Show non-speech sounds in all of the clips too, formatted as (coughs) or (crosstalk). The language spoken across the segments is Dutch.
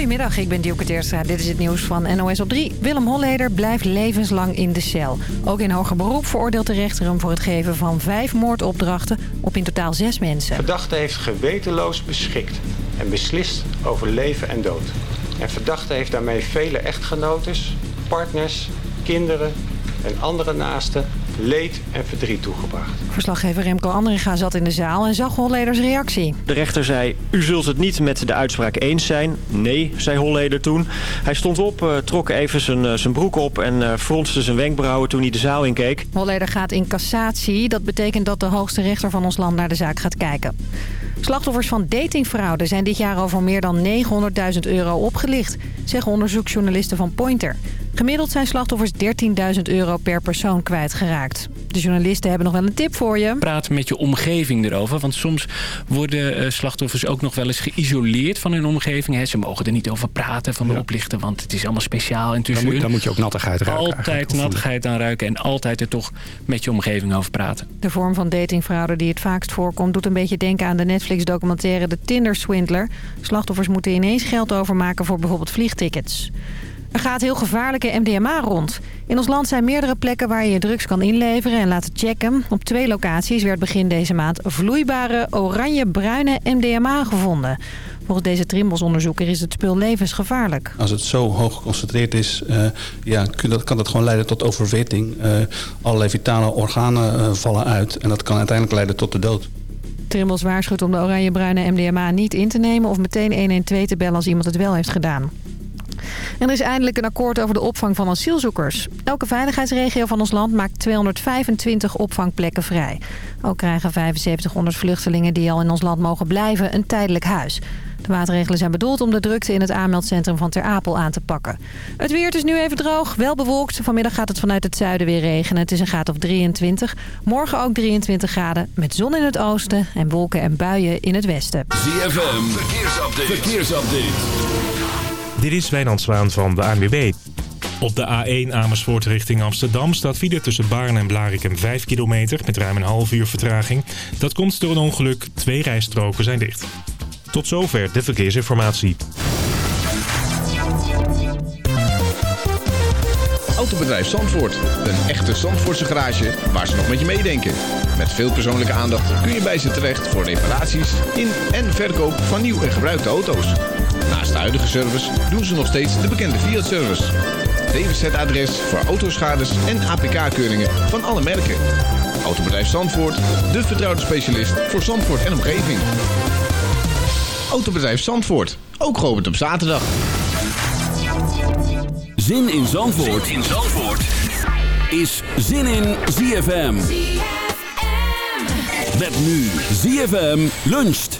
Goedemiddag, ik ben Dielke Teerstra. Dit is het nieuws van NOS op 3. Willem Holleder blijft levenslang in de cel. Ook in hoger beroep veroordeelt de rechter hem voor het geven van vijf moordopdrachten op in totaal zes mensen. Verdachte heeft gewetenloos beschikt en beslist over leven en dood. En verdachte heeft daarmee vele echtgenotes, partners, kinderen en andere naasten leed en verdriet toegebracht. Verslaggever Remco Andringa zat in de zaal en zag Holleders reactie. De rechter zei, u zult het niet met de uitspraak eens zijn. Nee, zei Holleder toen. Hij stond op, eh, trok even zijn, eh, zijn broek op en uh, fronste zijn wenkbrauwen toen hij de zaal inkeek. Holleder gaat in cassatie. Dat betekent dat de hoogste rechter van ons land naar de zaak gaat kijken. Slachtoffers van datingfraude zijn dit jaar over meer dan 900.000 euro opgelicht, zeggen onderzoeksjournalisten van Pointer. Gemiddeld zijn slachtoffers 13.000 euro per persoon kwijtgeraakt. De journalisten hebben nog wel een tip voor je. Praat met je omgeving erover. Want soms worden slachtoffers ook nog wel eens geïsoleerd van hun omgeving. Ze mogen er niet over praten van de ja. oplichter. Want het is allemaal speciaal. En dan, moet, dan moet je ook nattigheid ruiken. Altijd nattigheid aan ruiken. En altijd er toch met je omgeving over praten. De vorm van datingfraude die het vaakst voorkomt... doet een beetje denken aan de Netflix-documentaire De Tinder Swindler. Slachtoffers moeten ineens geld overmaken voor bijvoorbeeld vliegtickets. Er gaat heel gevaarlijke MDMA rond. In ons land zijn meerdere plekken waar je je drugs kan inleveren en laten checken. Op twee locaties werd begin deze maand vloeibare oranje-bruine MDMA gevonden. Volgens deze Trimbos-onderzoeker is het spul levensgevaarlijk. Als het zo hoog geconcentreerd is, uh, ja, kan dat gewoon leiden tot overwitting. Uh, allerlei vitale organen uh, vallen uit en dat kan uiteindelijk leiden tot de dood. Trimbos waarschuwt om de oranje-bruine MDMA niet in te nemen... of meteen 112 te bellen als iemand het wel heeft gedaan. Er is eindelijk een akkoord over de opvang van asielzoekers. Elke veiligheidsregio van ons land maakt 225 opvangplekken vrij. Ook krijgen 7500 vluchtelingen die al in ons land mogen blijven een tijdelijk huis. De maatregelen zijn bedoeld om de drukte in het aanmeldcentrum van Ter Apel aan te pakken. Het weer is nu even droog, wel bewolkt. Vanmiddag gaat het vanuit het zuiden weer regenen. Het is een graad of 23. Morgen ook 23 graden met zon in het oosten en wolken en buien in het westen. ZFM, verkeersupdate. verkeersupdate. Dit is Wijnand Zwaan van de ANWB. Op de A1 Amersfoort richting Amsterdam staat file tussen Baarn en Blarikum 5 kilometer met ruim een half uur vertraging. Dat komt door een ongeluk. Twee rijstroken zijn dicht. Tot zover de verkeersinformatie. Autobedrijf Zandvoort. Een echte Zandvoortse garage waar ze nog met je meedenken. Met veel persoonlijke aandacht kun je bij ze terecht voor reparaties in en verkoop van nieuw en gebruikte auto's. Naast de huidige service doen ze nog steeds de bekende Fiat-service. DWZ-adres voor autoschades en APK-keuringen van alle merken. Autobedrijf Zandvoort, de vertrouwde specialist voor Zandvoort en omgeving. Autobedrijf Zandvoort, ook geopend op zaterdag. Zin in Zandvoort, zin in Zandvoort. is Zin in ZFM. ZFM. Met nu ZFM luncht.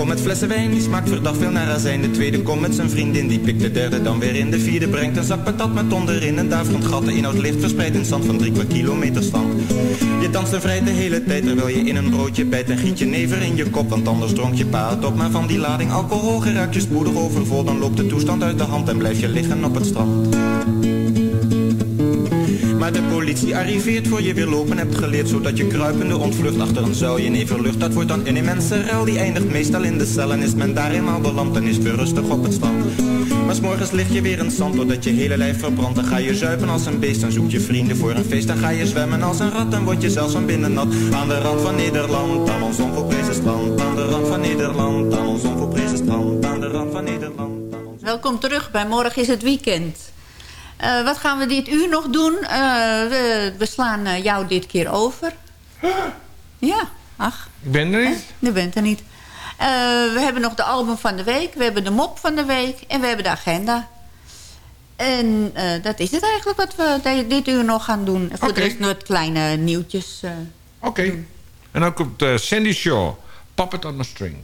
Komt met flessen wijn, die smaakt verdacht veel naar azijn. De tweede komt met zijn vriendin, die pikt de derde dan weer in. De vierde brengt een zak patat met onderin. En daar van gat de inhoud licht verspreid in zand van drie kwart kilometer. Je danst en vrij de hele tijd, terwijl je in een broodje bijt. En giet je never in je kop, want anders dronk je pa het op. Maar van die lading alcohol geraakt je spoedig overvol. Dan loopt de toestand uit de hand en blijf je liggen op het strand. De politie arriveert voor je weer lopen. Hebt geleerd Zodat je kruipende ontvlucht achter een zuilje in everlucht Dat wordt dan een immense die eindigt meestal in de cel En is men daar eenmaal beland, dan is weer rustig op het strand. Maar s'morgens lig je weer in zand, doordat je hele lijf verbrandt. Dan ga je zuipen als een beest, dan zoek je vrienden voor een feest. Dan ga je zwemmen als een rat, dan word je zelfs van binnen nat Aan de rand van Nederland, aan ons onvolprezen strand. Aan de rand van Nederland, aan ons onvolprezen strand. Aan de rand van Nederland Welkom terug bij Morgen is het Weekend. Uh, wat gaan we dit uur nog doen? Uh, we, we, slaan uh, jou dit keer over. Ja, ach. Ik ben er niet. Je bent er niet. we hebben nog de album van de week. We hebben de mop van de week. En we hebben de agenda. En dat is het eigenlijk wat we dit uur nog gaan doen. Voor de rest nog kleine nieuwtjes. Oké. Okay. En dan komt Sandy Shaw. Puppet on a String.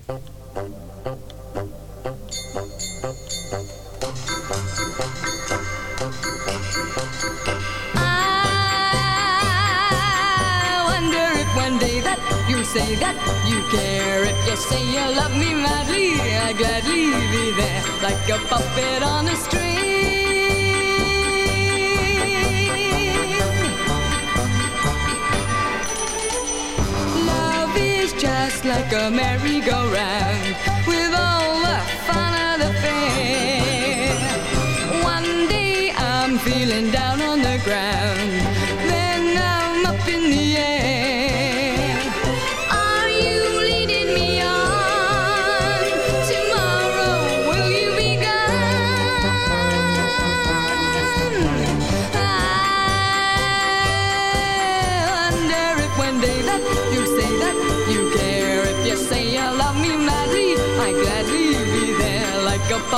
Say that you care. If you say you love me madly, I'd gladly be there like a puppet on a string. Love is just like a merry-go-round with all the fun of the fair. One day I'm feeling down on the ground,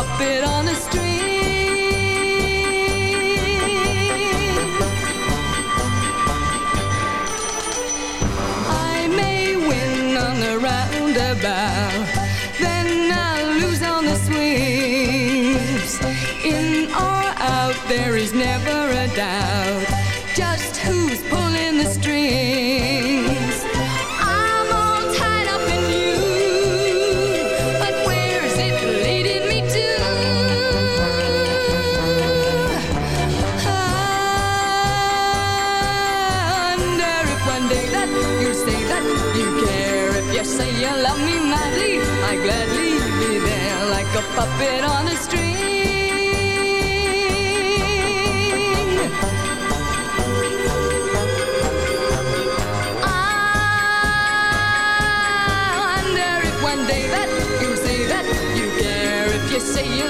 puppet on a string. I may win on the roundabout, then I lose on the swings. In or out, there is never a doubt.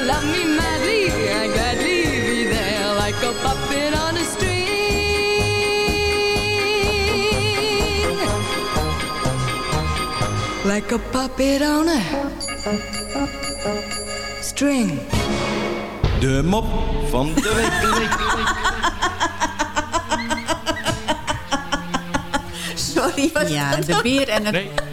Love me madly, I gladly be there like a puppet on a string. Like a puppet on a string. De mop van de week. De (laughs) week. Sorry, Ja, dat de beer en het... Nee.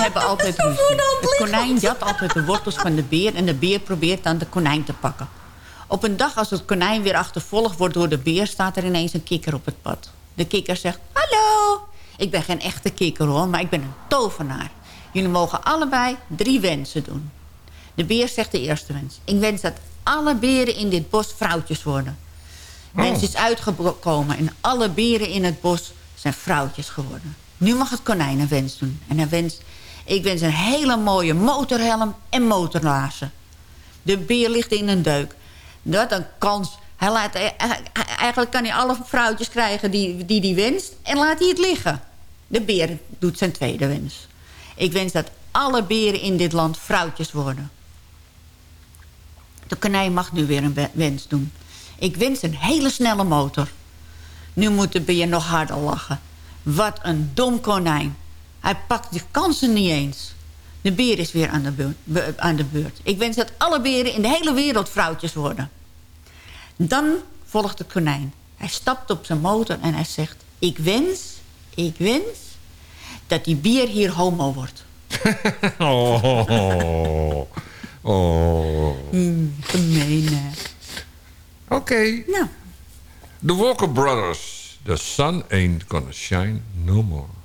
Hebben altijd ruzie. Het konijn jat altijd de wortels van de beer... en de beer probeert dan de konijn te pakken. Op een dag als het konijn weer achtervolgd wordt door de beer... staat er ineens een kikker op het pad. De kikker zegt... Hallo, ik ben geen echte kikker hoor, maar ik ben een tovenaar. Jullie mogen allebei drie wensen doen. De beer zegt de eerste wens. Ik wens dat alle beren in dit bos vrouwtjes worden. Wens is uitgekomen en alle beren in het bos zijn vrouwtjes geworden. Nu mag het konijn een wens doen. En hij wenst, ik wens een hele mooie motorhelm en motorlaarzen. De beer ligt in een deuk. Wat een kans. Hij laat, eigenlijk kan hij alle vrouwtjes krijgen die, die die wenst. En laat hij het liggen. De beer doet zijn tweede wens. Ik wens dat alle beren in dit land vrouwtjes worden. De konijn mag nu weer een wens doen. Ik wens een hele snelle motor. Nu moet de beer nog harder lachen. Wat een dom konijn. Hij pakt de kansen niet eens. De beer is weer aan de, beurt, aan de beurt. Ik wens dat alle beren in de hele wereld vrouwtjes worden. Dan volgt de konijn. Hij stapt op zijn motor en hij zegt... Ik wens, ik wens dat die bier hier homo wordt. (laughs) oh. Oh. Mm, Oké. De Nou. The Walker Brothers. The sun ain't gonna shine no more.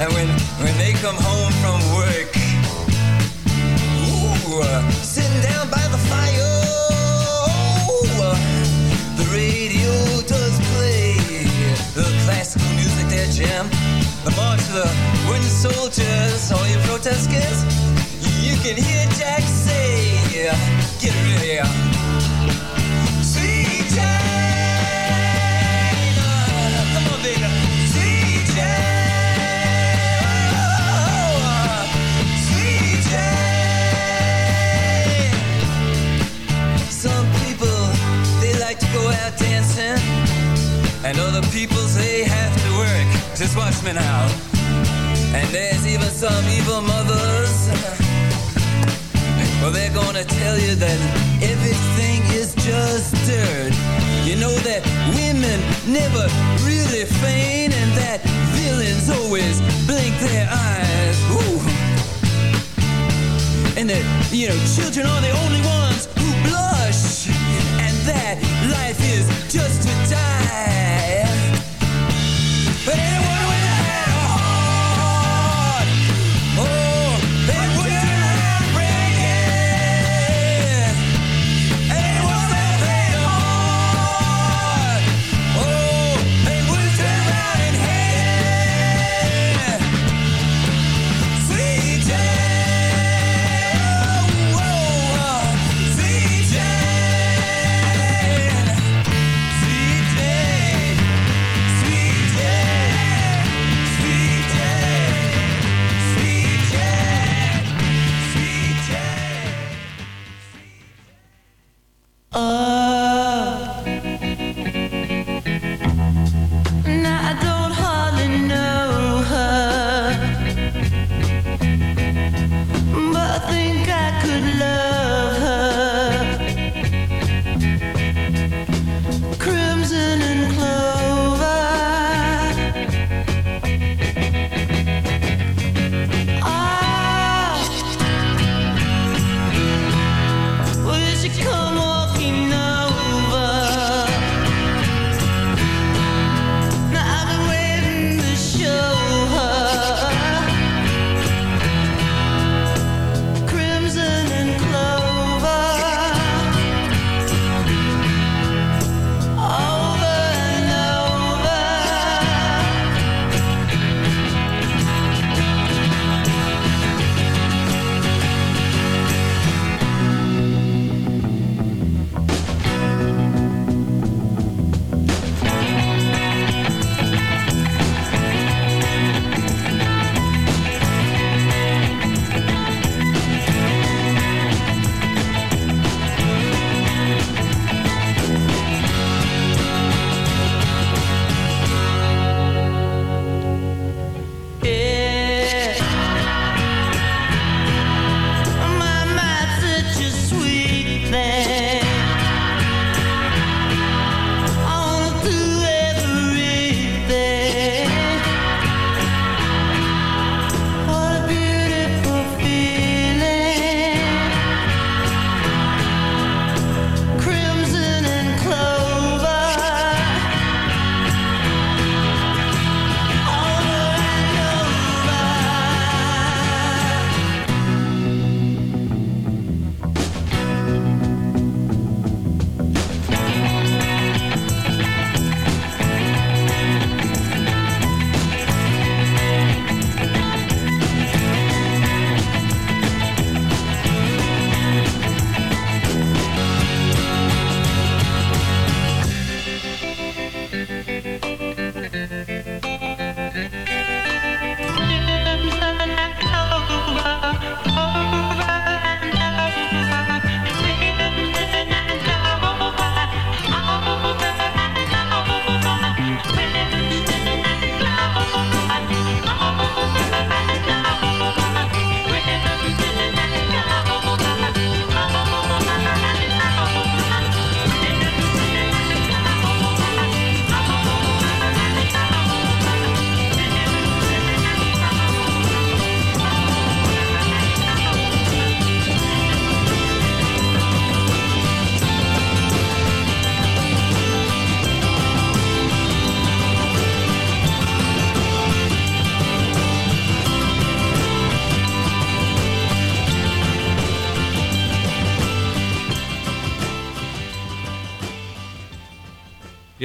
And when, when they come home from work, ooh, uh, sitting down by the fire, oh, the radio does play the classical music their jam. The march of the wooden soldiers, all you protesters, you can hear Jack say, get ready. Sweet and other people say have to work. Just watch me now. And there's even some evil mothers. Well, they're gonna tell you that everything is just dirt. You know that women never really feign, and that villains always blink their eyes. Ooh. And that, you know, children are the only ones that life is just to die.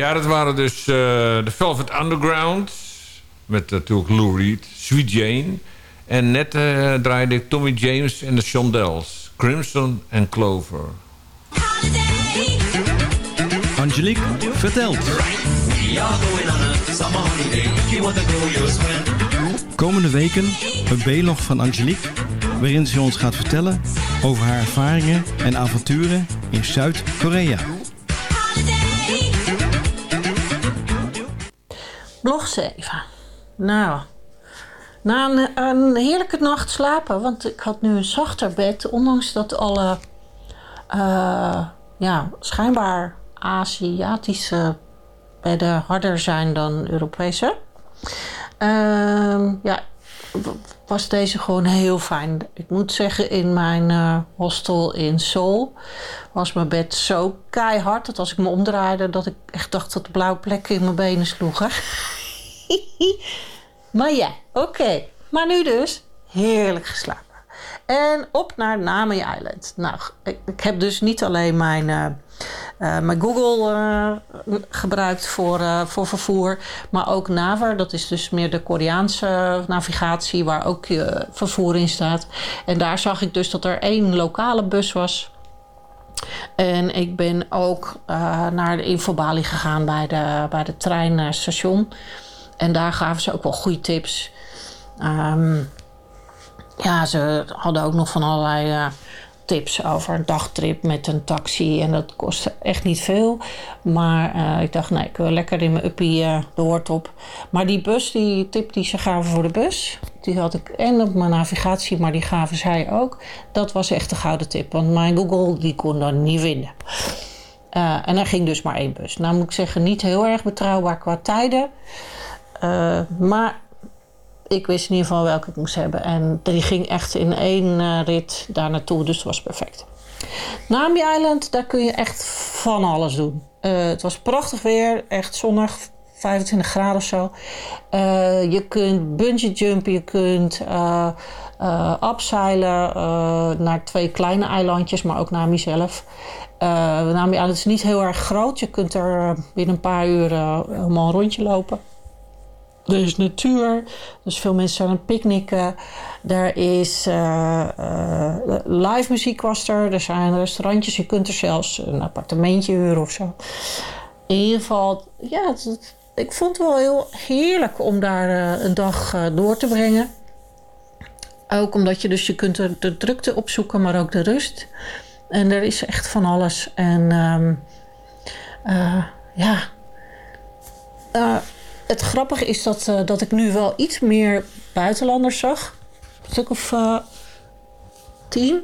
Ja, dat waren dus eh, de Velvet Underground. Met natuurlijk Lou Reed, Sweet Jane. En net eh, draaide ik Tommy James en de Shondells. Crimson en Clover. Angelique vertelt. Komende weken een B-log van Angelique... waarin ze ons gaat vertellen over haar ervaringen en avonturen in Zuid-Korea. Blog 7. Nou, na een, heerlijke nacht slapen, want ik had nu een zachter bed, ondanks dat alle eh, ja, schijnbaar Aziatische bedden harder zijn dan Europese. Ehm, ja, was deze gewoon heel fijn. Ik moet zeggen, in mijn eh, hostel in Seoul was mijn bed zo keihard dat als ik me omdraaide, dat ik echt dacht dat de blauwe plekken in mijn benen sloegen. (laughs) maar ja, oké. Maar nu dus heerlijk geslapen. En op naar Nami Island. Nou, ik, heb dus niet alleen mijn, eh, eh, mijn Google eh, gebruikt voor, eh, voor vervoer, maar ook Naver. Dat is dus meer de Koreaanse navigatie, waar ook vervoer in staat. En daar zag ik dus dat er één lokale bus was. En ik ben ook naar de infobalie gegaan bij de, bij de treinstation. En daar gaven ze ook wel goede tips. Ehm, ja, ze hadden ook nog van allerlei tips over een dagtrip met een taxi. En dat kostte echt niet veel. Maar eh, ik dacht, nee, ik wil lekker in mijn uppie eh, de hoort op. Maar die bus, die tip die ze gaven voor de bus... die had ik en op mijn navigatie, maar die gaven zij ook. Dat was echt een gouden tip. Want mijn Google, die kon dat niet vinden. Eh, en er ging dus maar één bus. Nou moet ik zeggen, niet heel erg betrouwbaar qua tijden. Maar ik wist in ieder geval welke ik moest hebben. En die ging echt in één eh, rit daar naartoe, dus het was perfect. Nami Island, daar kun je echt van alles doen. Eh, het was prachtig weer, echt zonnig, 25 graden of zo. Eh, je kunt bungee jumpen, je kunt eh, naar twee kleine eilandjes, maar ook Nami zelf. Eh Nami Island is niet heel erg groot. Je kunt er binnen een paar uur helemaal een rondje lopen. Er is natuur, dus veel mensen zijn aan het picknicken. Er is eh, eh, live muziek was er. Er zijn restaurantjes. Je kunt er zelfs een appartementje huren of zo. In ieder geval, ja, ik vond het wel heel heerlijk om daar eh, een dag door te brengen. Ook omdat je dus je kunt de, de drukte opzoeken, maar ook de rust. En er is echt van alles. En ehm, eh, ja, het grappige is dat, eh, dat ik nu wel iets meer buitenlanders zag. Een stuk of eh, tien.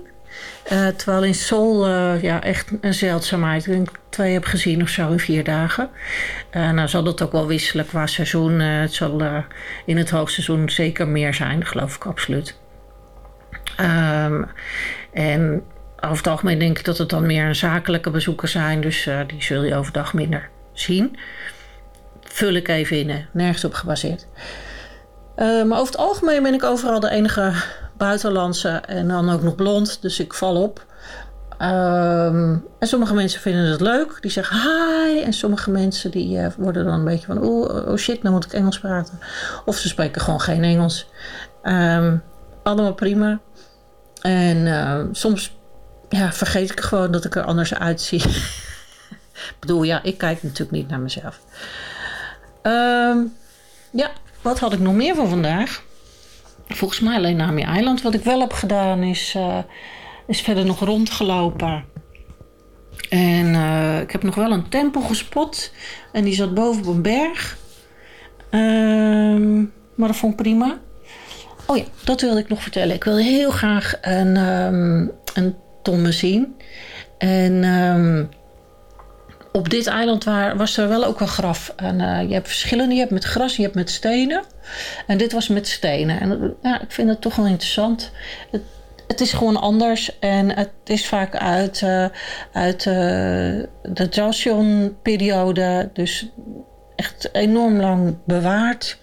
Eh, terwijl in Seoul ja, echt een zeldzaamheid. Ik denk twee heb gezien of zo in vier dagen. Nou zal dat ook wel wisselen qua seizoen. Het zal in het hoogseizoen zeker meer zijn, geloof ik absoluut. Ehm, en over het algemeen denk ik dat het dan meer zakelijke bezoeken zijn. Dus die zul je overdag minder zien. Vul ik even in, nergens op gebaseerd. Eh, maar over het algemeen ben ik overal de enige buitenlandse en dan ook nog blond. Dus ik val op. Ehm, en sommige mensen vinden het leuk. Die zeggen hi. En sommige mensen die eh, worden dan een beetje van... Oh, oh shit, nou moet ik Engels praten. Of ze spreken gewoon geen Engels. Ehm, allemaal prima. En eh, soms ja, vergeet ik gewoon dat ik er anders uitzie. (laughs) ik bedoel, ja, ik kijk natuurlijk niet naar mezelf. Ehm, ja, wat had ik nog meer van vandaag? Volgens mij alleen Nami Island. Wat ik wel heb gedaan is, eh, is verder nog rondgelopen. En eh, ik heb nog wel een tempel gespot. En die zat boven op een berg. Ehm, maar dat vond ik prima. Oh ja, dat wilde ik nog vertellen. Ik wilde heel graag een, ehm een tomme zien. En op dit eiland waar, was er wel ook een graf. En eh, je hebt verschillende. Je hebt met gras, je hebt met stenen. En dit was met stenen. En eh, ja, ik vind het toch wel interessant. Het, het is gewoon anders. En het is vaak uit, eh, uit de Joseon-periode. Dus echt enorm lang bewaard.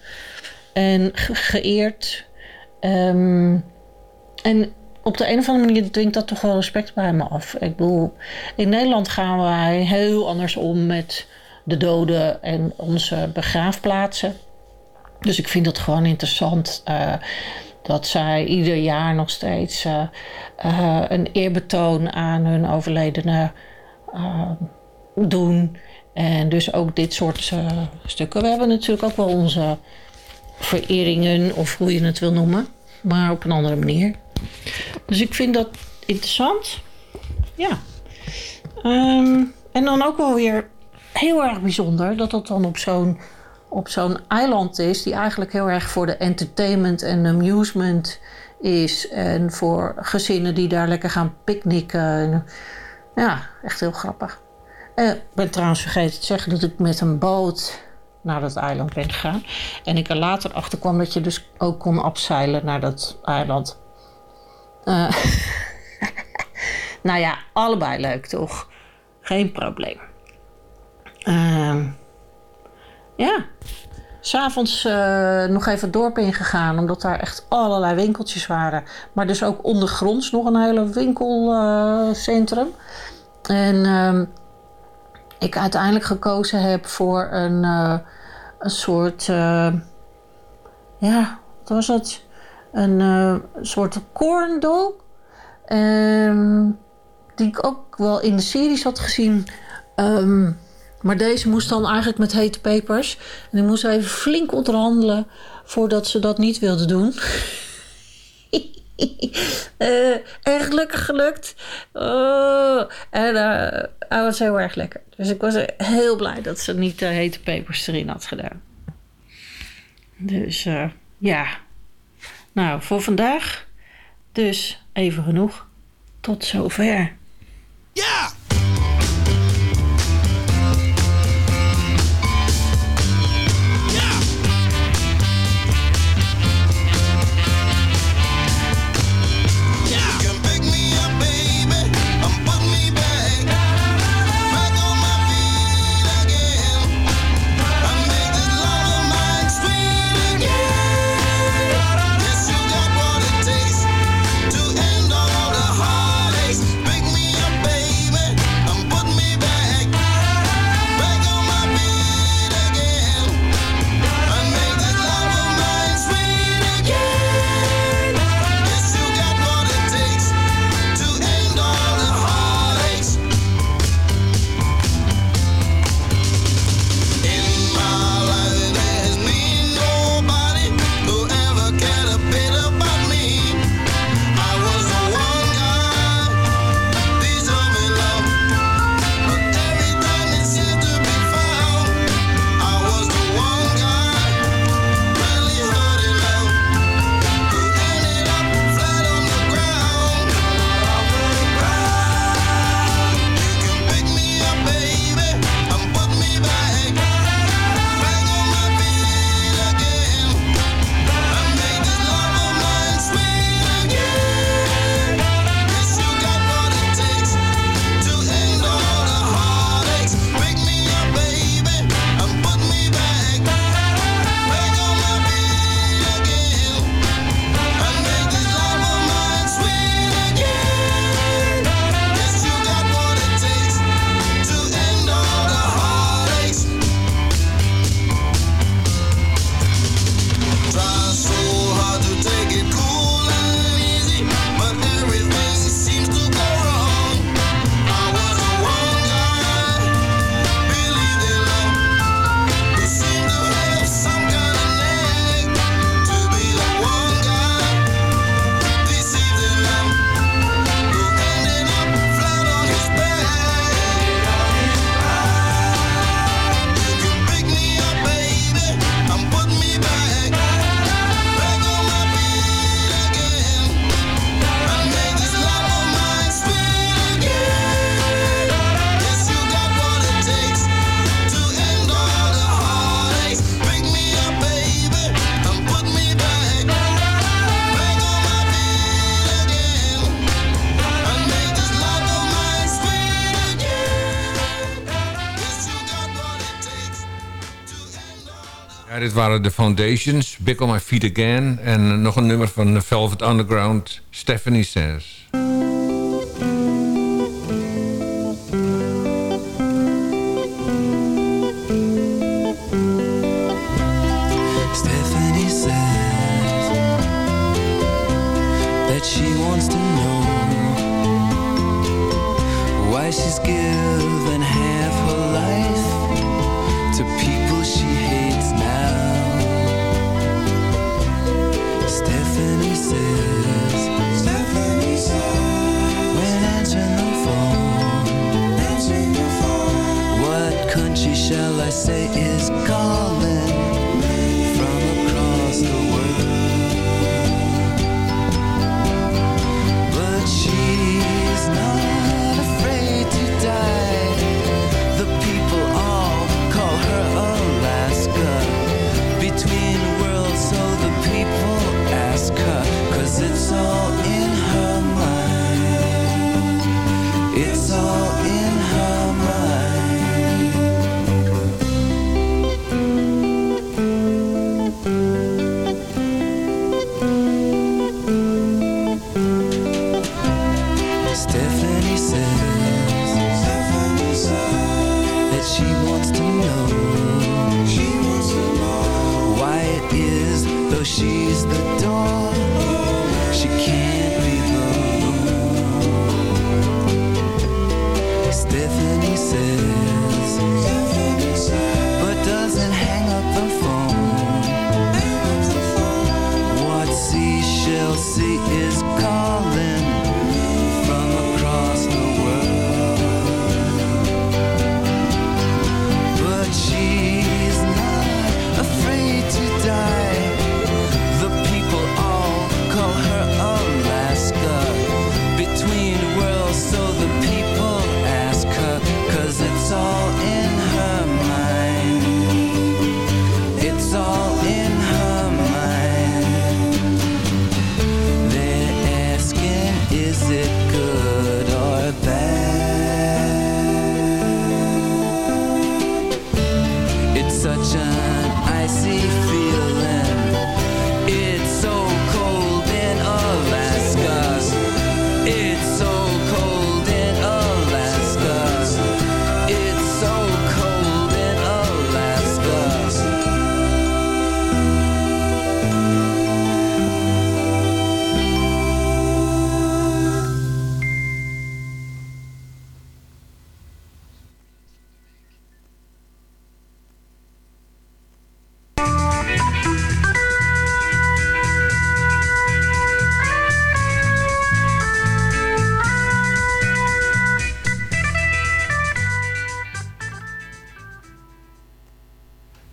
En ge- geëerd. Ehm, en op de een of andere manier dwingt dat toch wel respect bij me af. Ik bedoel, in Nederland gaan wij heel anders om met de doden en onze begraafplaatsen. Dus ik vind het gewoon interessant eh, dat zij ieder jaar nog steeds eh, eh, een eerbetoon aan hun overledenen eh, doen. En dus ook dit soort stukken. We hebben natuurlijk ook wel onze vereringen, of hoe je het wil noemen, maar op een andere manier. Dus ik vind dat interessant. Ja. Ehm, en dan ook wel weer heel erg bijzonder dat dat dan op zo'n op zo'n eiland is, die eigenlijk heel erg voor de entertainment en amusement is. En voor gezinnen die daar lekker gaan picknicken. En, ja, echt heel grappig. Eh, Ik ben trouwens vergeten te zeggen dat ik met een boot naar dat eiland ben gegaan. En ik er later achter kwam dat je dus ook kon afzeilen naar dat eiland. Eh, (laughs) nou ja, allebei leuk toch? Geen probleem. Ehm, ja. S'avonds eh nog even het dorp ingegaan, omdat daar echt allerlei winkeltjes waren. Maar dus ook ondergronds nog een hele winkelcentrum. en ehm, ik uiteindelijk gekozen heb voor een, eh, een soort. ja, wat was het? Een eh, soort corn dog. Ehm, die ik ook wel in de series had gezien. Ehm, maar deze moest dan eigenlijk met hete pepers. En ik moest even flink onderhandelen voordat ze dat niet wilde doen. (laughs) Eh, erg gelukkig gelukt. Oh, en hij was heel erg lekker. Dus ik was heel blij dat ze niet de hete pepers erin had gedaan. Dus ja. Nou, voor vandaag dus even genoeg. Tot zover. Ja! Waren de Foundations, Big on My Feet Again... en nog een nummer van Velvet Underground, Stephanie Says.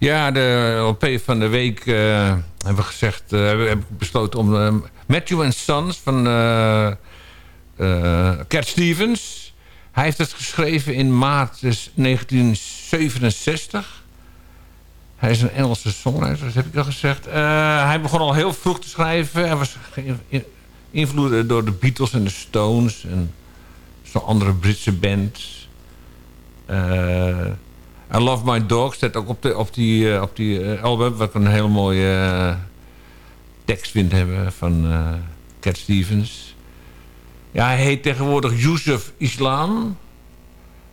Ja, de LP van de week eh, hebben we gezegd... hebben heb ik besloten om eh, Matthew and Sons van Cat Stevens. Hij heeft het geschreven in maart dus 1967. Hij is een Engelse songwriter, dat heb ik al gezegd. Hij begon al heel vroeg te schrijven. Hij was geïnvloed door de Beatles en de Stones... en zo'n andere Britse bands... Eh I Love My Dog staat ook op, de, op die, eh, op die eh, album... wat ik een hele mooie eh, tekst vind hebben van Cat Stevens. Ja, hij heet tegenwoordig Yusuf Islam.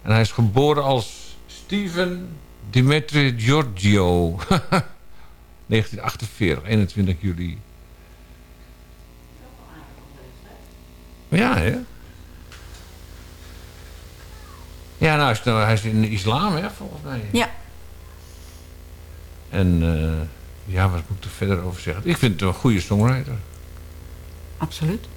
En hij is geboren als Steven Dimitri Giorgio. (laughs) 1948, 21 juli. Ja, hè? Ja, nou, hij is, nou, hij is in de islam, hè, volgens mij. Ja. En eh, ja, wat moet ik er verder over zeggen? Ik vind het een goede songwriter. Absoluut.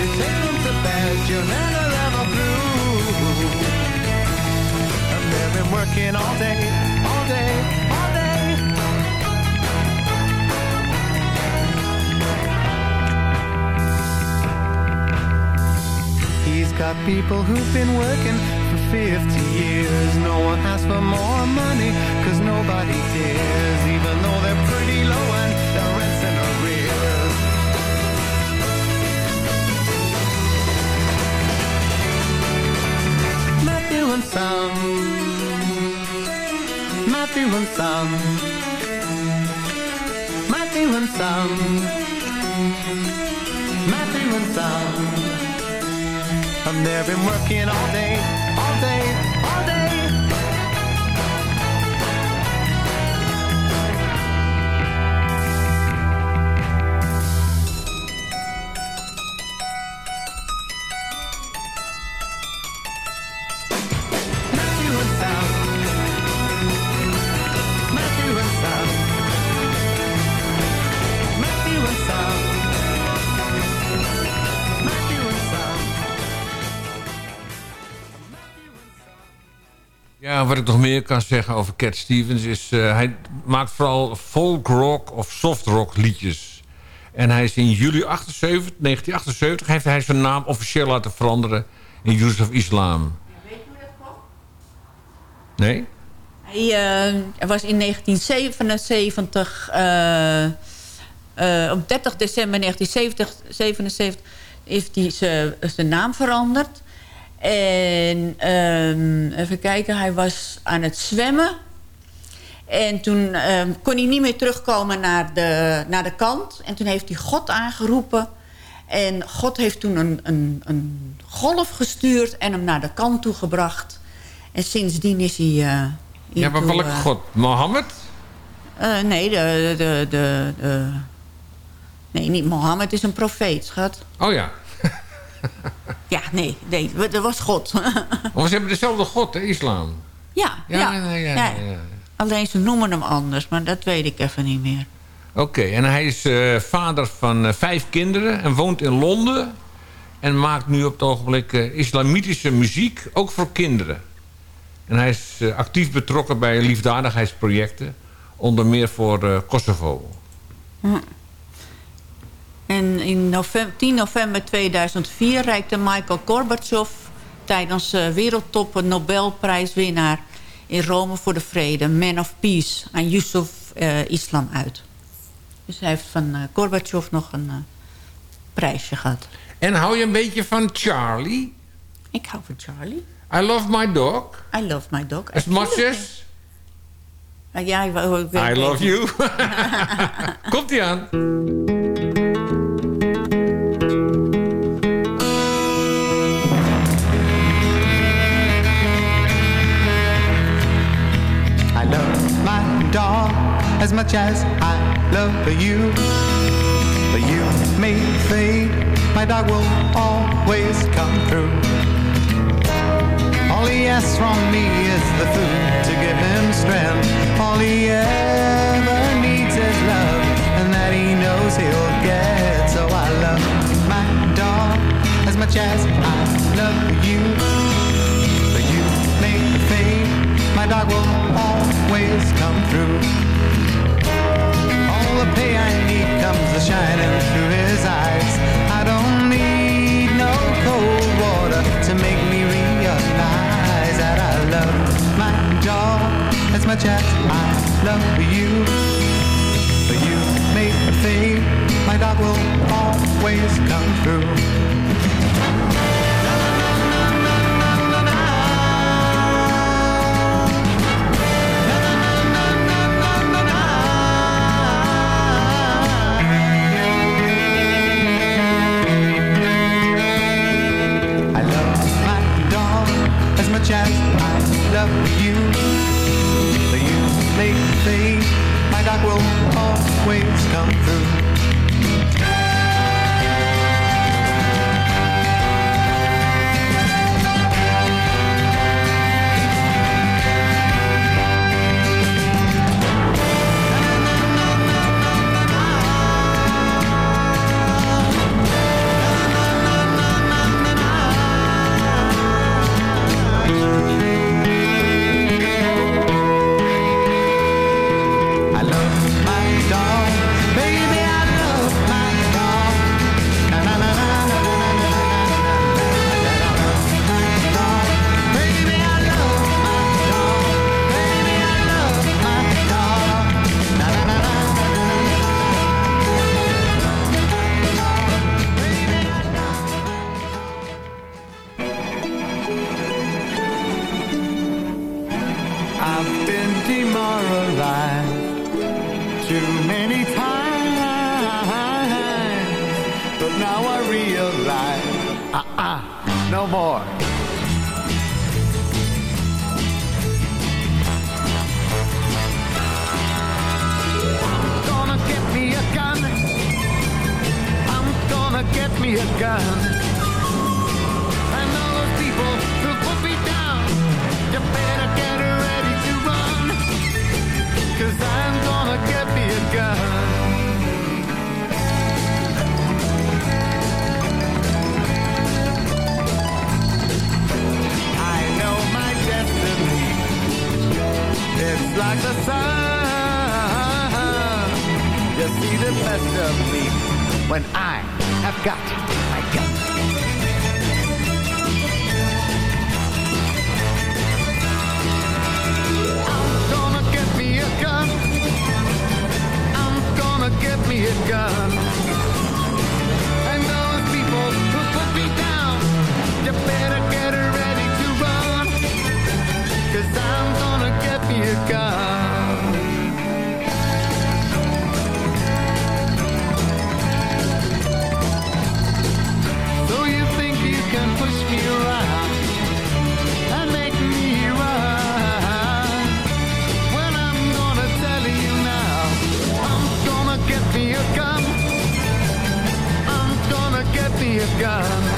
You take them to bed, you're never ever through. And they've been working all day, all day, all day. He's got people who've been working for 50 years. No one asks for more money, cause nobody cares, even though they're pretty low and their rent's Matthew and Son. Matthew and Son. Matthew and Son. Matthew and Son. And they've been working all day, all day, all day. Ja, wat ik nog meer kan zeggen over Cat Stevens is... eh, hij maakt vooral folk rock of soft rock liedjes. En hij is in juli 78, 1978 heeft hij zijn naam officieel laten veranderen... in Yusuf Islam. Nee? Hij eh, was in 1977, eh, op 30 december 1977, heeft hij zijn naam veranderd. En ehm, even kijken, hij was aan het zwemmen. En toen ehm, kon hij niet meer terugkomen naar de, naar de kant. En toen heeft hij God aangeroepen. En God heeft toen een, een, een golf gestuurd en hem naar de kant toe gebracht. En sindsdien is hij... eh, Ja, maar welke eh, god? Mohammed? eh, nee, de, de, de, de- Nee, niet Mohammed is een profeet, schat. Oh ja. Ja, nee, nee, dat was God. (laughs) Maar ze hebben dezelfde god, hè, islam. ja, Ja, ja, ja, ja, ja. ja. Alleen ze noemen hem anders, maar dat weet ik even niet meer. Oké, en hij is eh, vader van eh, vijf kinderen en woont in Londen. En maakt nu op het ogenblik eh, islamitische muziek, ook voor kinderen. En hij is actief betrokken bij liefdadigheidsprojecten. Onder meer voor Kosovo. Hm. En in november, 10 november 2004 reikte Michael Gorbachev... tijdens de wereldtop een Nobelprijswinnaar in Rome voor de vrede... Man of Peace aan Yusuf eh, Islam uit. Dus hij heeft van eh, Gorbachev nog een eh, prijsje gehad. En hou je een beetje van Charlie? Ik hou van Charlie. I love my dog. I love my dog. As much as Ja, ik ik I love you. (laughs) Komt-ie aan. As much as I love you. But you may fade, my dog will always come through. All he asks from me is the food to give him strength. All he ever needs is love, and that he knows he'll get. So I love my dog as much as I love you. My dog will always come through. All the pay I need comes shining through his eyes. I don't need no cold water to make me realize that I love my dog as much as I love you. But you may fade, my dog will always come through. up you. You make things my doc will always come through. been demoralized too many times. But now I realize, uh-uh, no more. I'm gonna get me a gun. I'm gonna get me a gun the sun. You see the best of me when I have got my gun. I'm gonna get me a gun. I'm gonna get me a gun. And those people who put me down, you better get ready to run. Cause I'm gonna get me a gun. you've got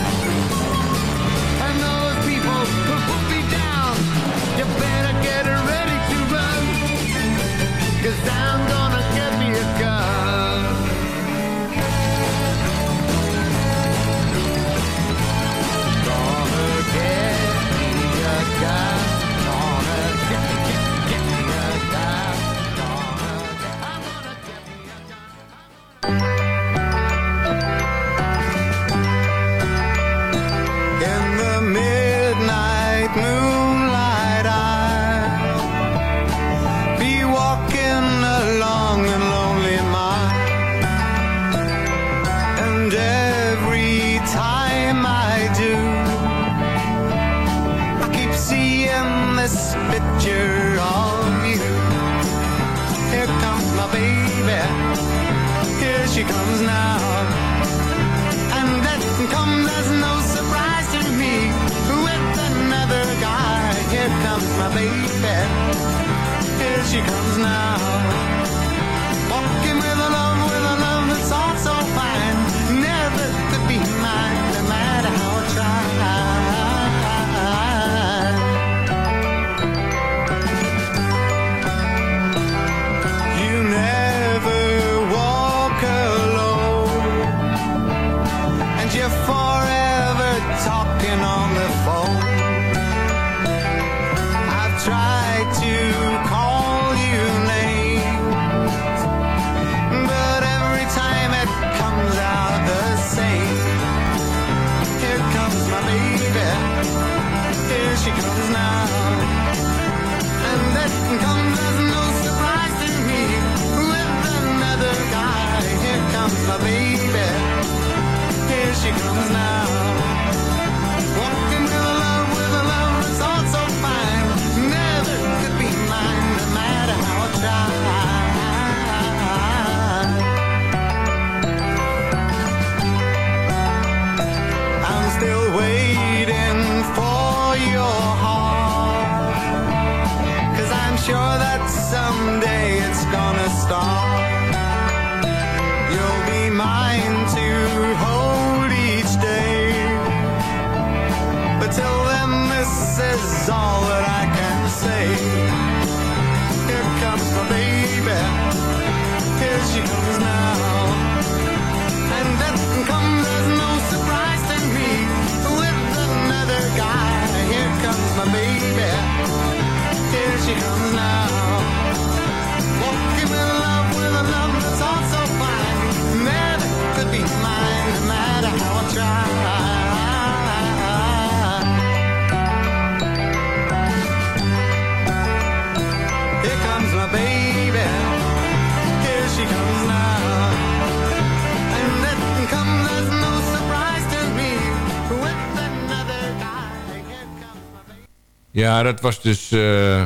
Ja, dat was dus... eh,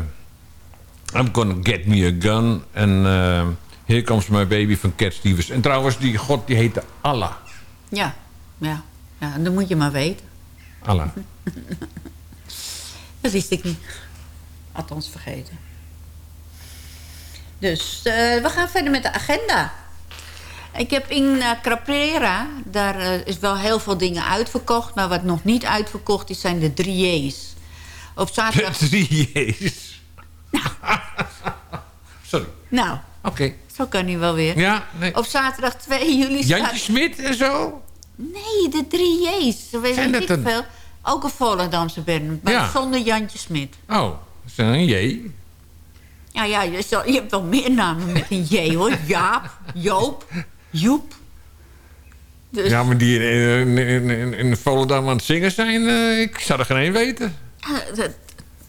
I'm gonna get me a gun. En eh Here Comes My Baby van Cat Stevens. En trouwens, die god die heette Allah. Ja, ja. ja en dat moet je maar weten. Allah. (laughs) Dat wist ik niet. Althans vergeten. Dus eh, we gaan verder met de agenda. Ik heb in eh, Caprera, daar is wel heel veel dingen uitverkocht. Maar wat nog niet uitverkocht is, zijn de drie J's. Op zaterdag... (laughs) Drie J's. (laughs) Sorry. Nou, Oké. zo kan hij wel weer. Ja, nee. Op zaterdag 2 juli staat... Jantje Smit en zo? Nee, de drie J's. Weet Zijn dat niet een- veel. Ook een Volendamse band, maar Ja. zonder Jantje Smit. Oh, dat is een J. Ja, ja, je, zal- je hebt wel meer namen met een J, hoor. (laughs) Jaap, Joop, Joep. Dus, Ja, maar die in, in, in, in Volendam aan het zingen zijn, eh, ik zou er geen één weten. Eh, (coughs) dat-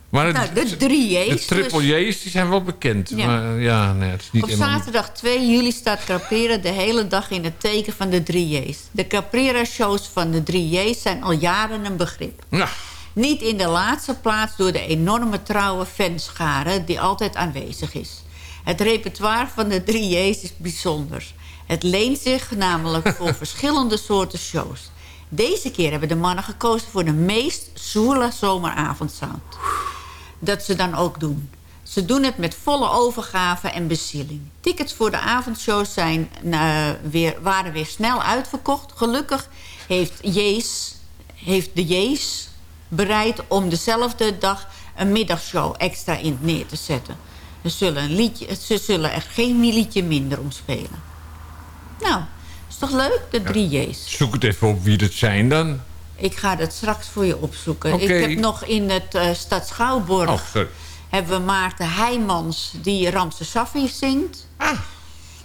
Maar nou, de drie J's. de dus. triple J's die zijn wel bekend. Ja. Maar ja, nee, het is niet Op zaterdag 2 juli staat Caprera de hele dag in het teken van de drie J's. De Caprera-shows van de drie J's zijn al jaren een begrip. Ja. Niet in de laatste plaats door de enorme trouwe fanschare die altijd aanwezig is. Het repertoire van de drie J's is bijzonder. Het leent zich namelijk voor (laughs) verschillende soorten shows. Deze keer hebben de mannen gekozen voor de meest zoele zomeravondsound. Dat ze dan ook doen. Ze doen het met volle overgave en bezieling. Tickets voor de avondshows zijn, eh, weer, waren weer snel uitverkocht. Gelukkig heeft, heeft de Jees bereid om dezelfde dag een middagshow extra in neer te zetten. Ze zullen, een liedje, ze zullen er geen liedje minder om spelen. Nou, is toch leuk, de drie J's? Zoek het even op wie het zijn dan. Ik ga dat straks voor je opzoeken. Ik heb nog in het eh, Stad Schouwborg... Oh, sorry. hebben we Maarten Heijmans die Ramse Safi zingt.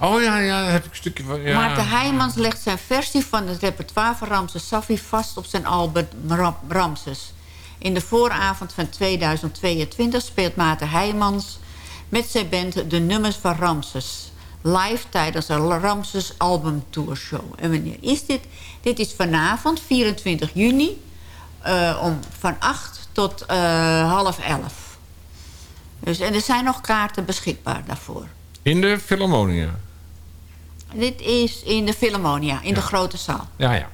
Oh ja, ja, daar heb ik een stukje van. Ja. Maarten Heijmans legt zijn versie van het repertoire van Ramses Safi vast op zijn album Ra- Ramses. In de vooravond van 2022 speelt Maarten Heijmans met zijn band de nummers van Ramses. Live tijdens een Ramses album tourshow. En wanneer is dit? Dit is vanavond, 24 juni, eh, om van 8 tot eh, half 11. Dus, en er zijn nog kaarten beschikbaar daarvoor. In de Philharmonia. Dit is in de Philharmonia, in de grote zaal. Ja, ja.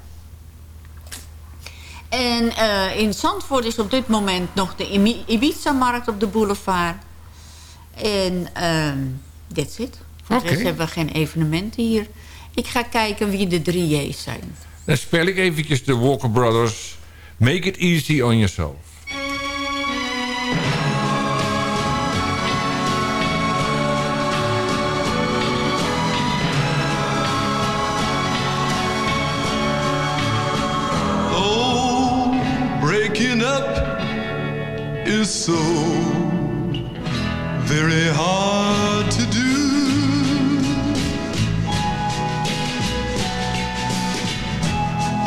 En eh, in Zandvoort is op dit moment nog de Ibiza-markt op de boulevard. En ehm that's Voor de Oké. rest hebben we geen evenementen hier. Ik ga kijken wie de drie J's zijn. Dan spel ik eventjes de Walker Brothers. Make it easy on yourself. Oh, breaking up is so very hard to do.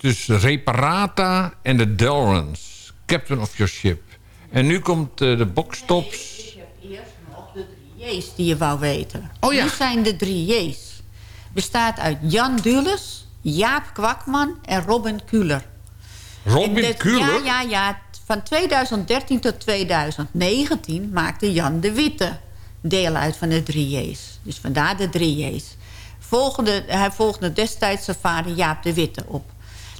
dus Reparata en de Delrans. Captain of your ship. En nu komt eh, de boxtops. J's die je wou weten. Oh ja. Nu zijn de drie J's. Bestaat uit Jan Dulles, Jaap Kwakman en Robin Kuhler. Robin? Ja, ja, ja. Van 2013 tot 2019 maakte Jan de Witte deel uit van de drie J's. Dus vandaar de drie J's. Volgende, hij volgde destijds zijn vader Jaap de Witte op.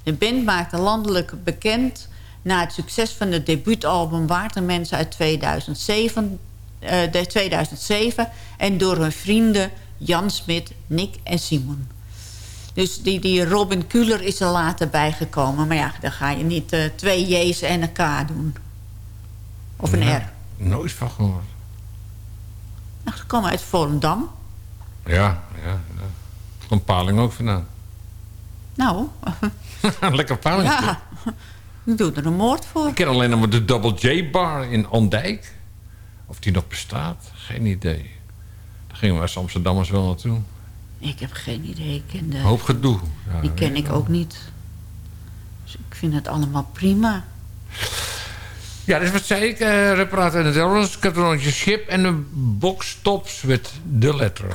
De band maakte landelijk bekend na het succes van het debuutalbum Watermensen uit 2007, eh, de 2007 en door hun vrienden Jan Smit, Nick en Simon. Dus die, die Robin Kuller is er later bijgekomen. Maar ja, dan ga je niet eh, twee J's en een K doen. Of een R. Nooit van gehoord. Nou, ze komen uit Volendam. Ja, ja. ja. Komt Paling ook vandaan. Nou, (laughs) (laughs) Lekker Paling. ja. Ik doe er een moord voor. Ik ken alleen nog maar de Double J Bar in Andijk. Of die nog bestaat, geen idee. Daar gingen we als Amsterdammers wel naartoe. Ik heb geen idee. Ik ken de, Hoop gedoe. Ja, die ken ik ook niet. Dus ik vind het allemaal prima. Ja, dus wat zei ik? eh reparator en het Elrond, kataloontje schip en een box tops met de letter.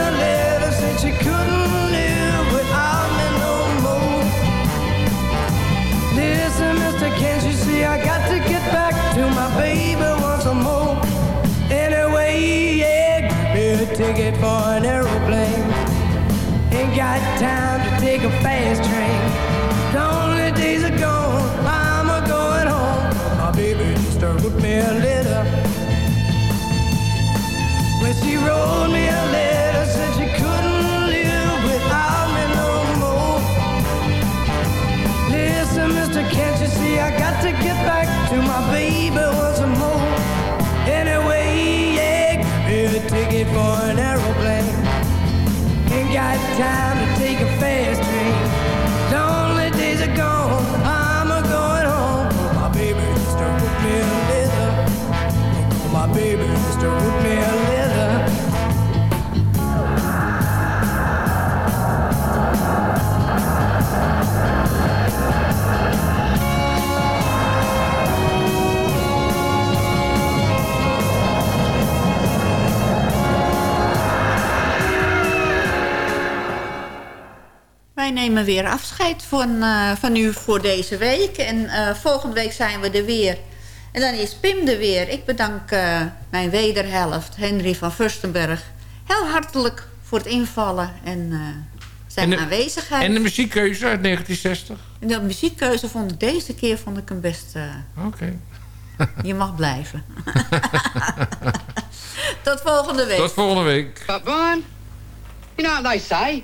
for an aeroplane. Ain't got time to take a fast train. Lonely days are gone, I'm a going home. My baby just wrote me a letter. When she wrote me a letter, time nemen weer afscheid van, eh, van u voor deze week. En eh, volgende week zijn we er weer. En dan is Pim er weer. Ik bedank eh, mijn wederhelft, Henry van Furstenberg... heel hartelijk voor het invallen en eh, zijn En de- aanwezigheid. En de muziekkeuze uit 1960. En de muziekkeuze vond ik deze keer vond ik hem best... eh, Oké. (laughs) je mag blijven. (laughs) Tot volgende week. Tot volgende week. But Brian, you know what they say?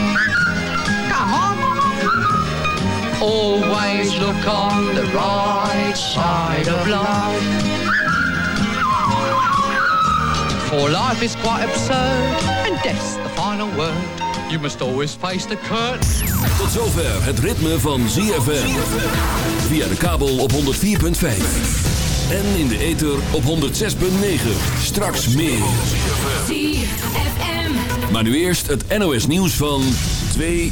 Always look on the right side of life. For life is quite absurd, and death's the final word. You must always face the curtain. Tot zover het ritme van ZFM. Via de kabel op 104.5. En in de ether op 106.9. Straks meer. ZFM. Maar nu eerst het NOS nieuws van 2